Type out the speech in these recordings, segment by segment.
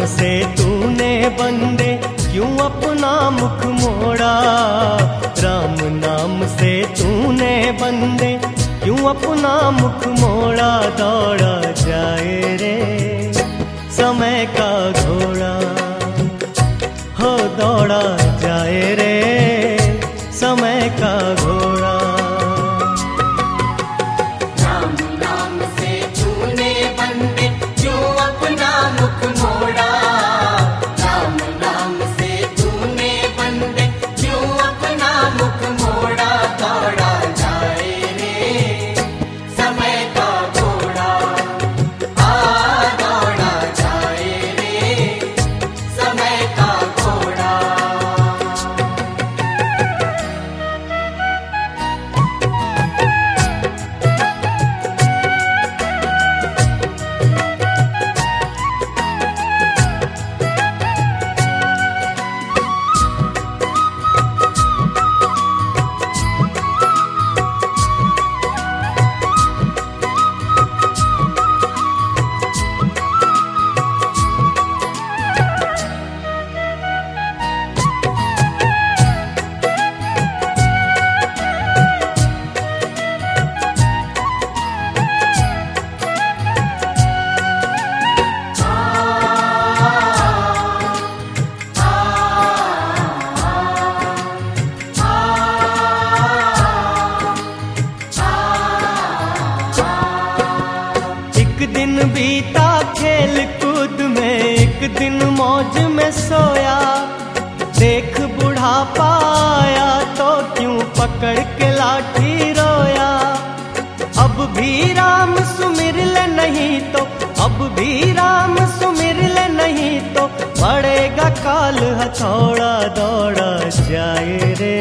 हमसे तूने बंदे क्यों अपना मुख मोड़ा? राम नाम से तूने बंदे क्यों अपना मुख मोड़ा? दौड़ा जाए रे समय का घोड़ा। हो दौड़ा जाए रे बीता खेल कूद में एक दिन मौज में सोया। देख बुढ़ा पाया तो क्यों पकड़ के लाठी रोया? अब भी राम सुमिर ले नहीं तो अब भी राम सुमिर ले नहीं तो पड़ेगा काल हथौड़ा दौड़ा जाए रे।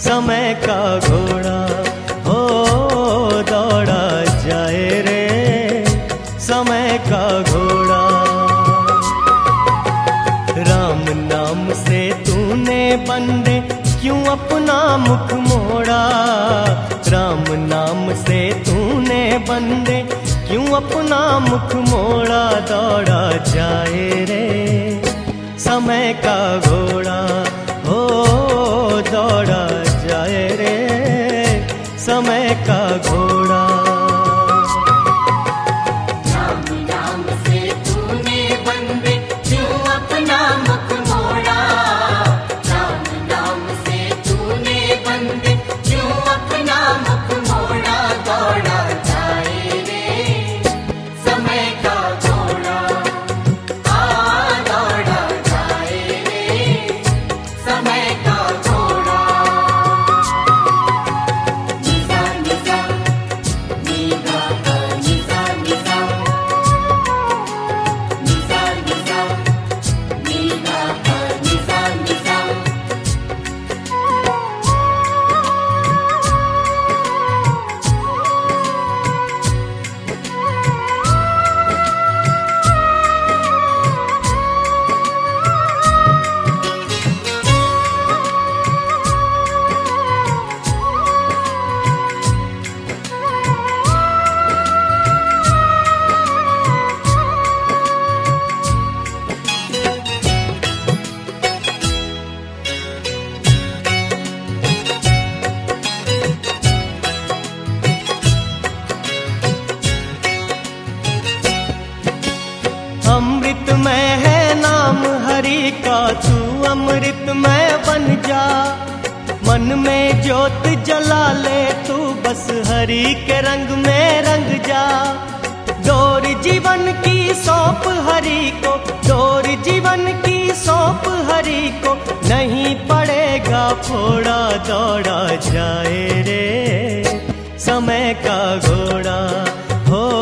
समय का घोड़ा क्यों अपना मुख मोड़ा? राम नाम से तूने बंदे, क्यों अपना मुख मोड़ा? दौड़ा जाए रे, समय का घोड़ा। हो, दौड़ा जाए रे, समय का घोड़ा। तू अमृत में बन जा। मन में ज्योत जला ले तू, बस हरी के रंग में रंग जा। डोर जीवन की सौंप हरि को, डोर जीवन की सौंप हरी को। नहीं पड़ेगा फोड़ा, दौड़ा जाए रे। समय का घोड़ा, हो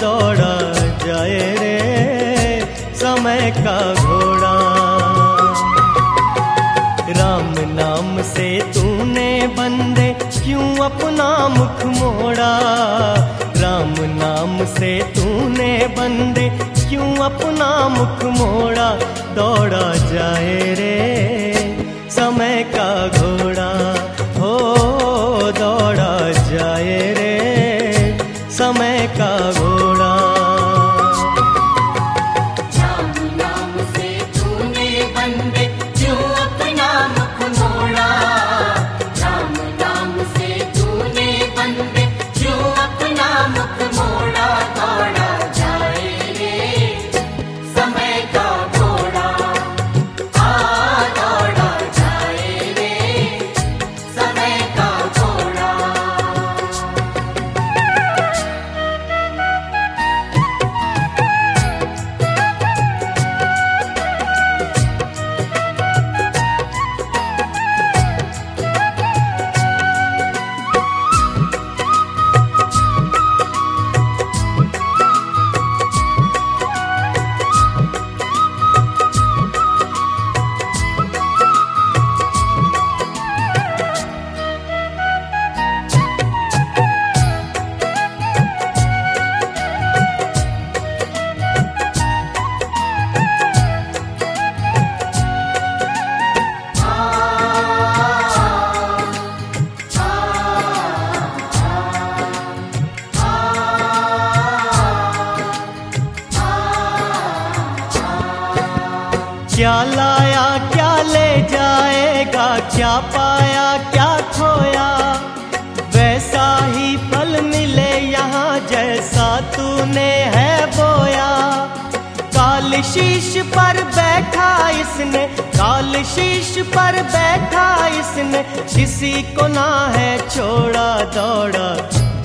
दौड़ा जाए रे। समय का घोड़ा। क्यों अपना मुख मोड़ा? राम नाम से तूने बंदे क्यों अपना मुख मोड़ा? दौड़ा जाए रे, समय का घोड़ा। शीश पर बैठा इसने, काल शीश पर बैठा इसने, किसी को ना है छोड़ा दौड़ा,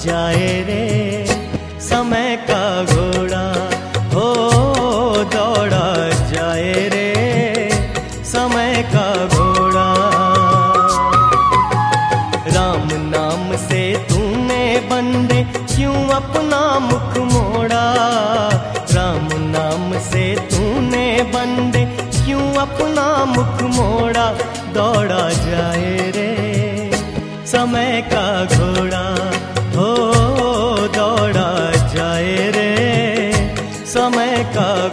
जाए रे समय का घोड़ा। अपना मुख मोड़ा, दौड़ा जाए रे। समय का घोड़ा, हो, दौड़ा जाए रे। समय का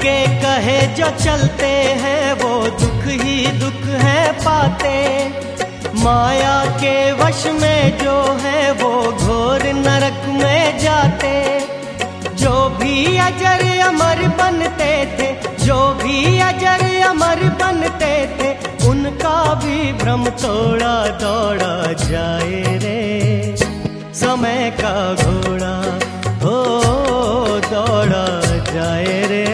के कहे जो चलते हैं, वो दुख ही दुख है पाते। माया के वश में जो है, वो घोर नरक में जाते। जो भी अजर अमर बनते थे, जो भी अजर अमर बनते थे, उनका भी भ्रम तोड़ा दौड़ा जाए रे। समय का घोड़ा, हो दौड़ा जाए रे।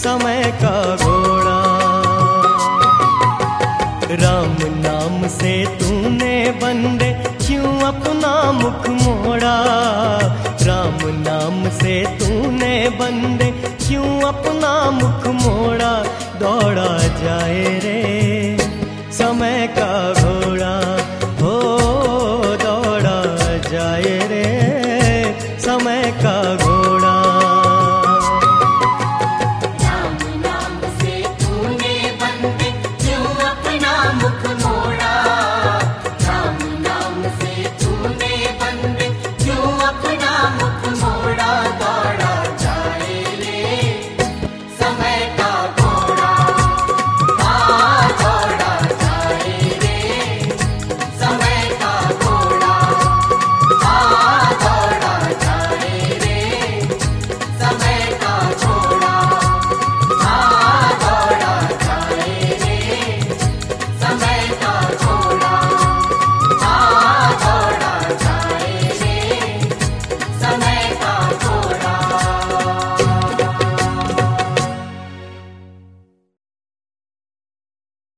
समय का घोड़ा राम नाम से तूने बंदे, क्यों अपना मुख मोड़ा? राम नाम से तूने बंदे, क्यों अपना मुख मोड़ा? दौड़ा जाए रे, समय का